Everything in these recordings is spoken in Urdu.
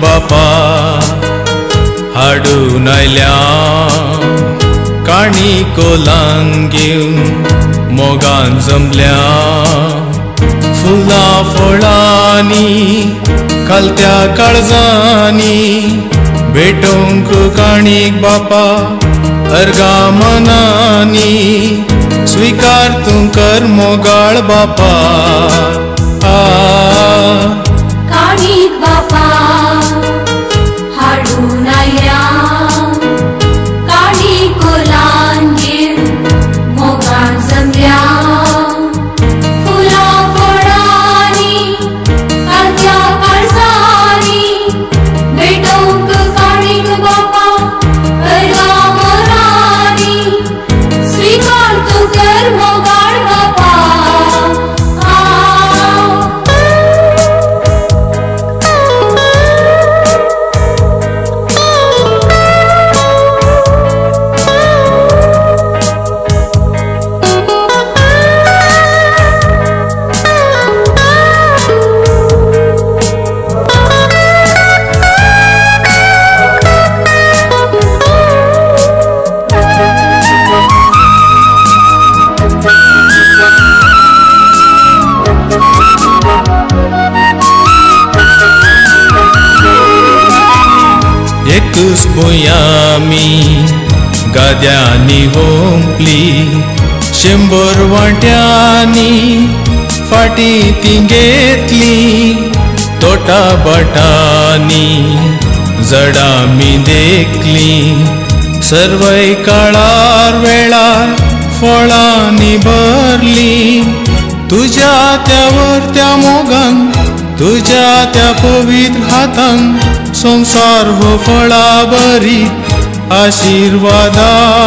باپا ہاڈن آئلا کا موگان جملا فلاں فلان کا بیٹوں گا ارگا منانی اس موگا باپا گاد شورٹ فاٹی تٹا بٹان زڑام دیکھی سروائی کا فرلی تجا موگان پوبیت ہاتھ فلا بری آشروادان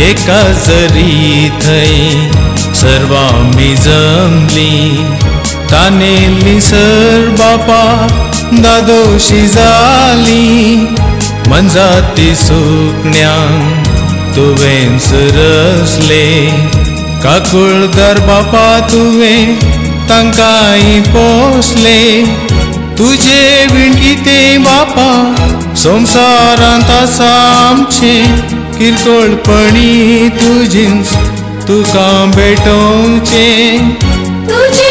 ری تھ سروان جملی تانے نسر باپ دادوشی جاتی تورس لے کا باپا توکائ پوس لے گی باپ سوسارات رکلپنی تجوی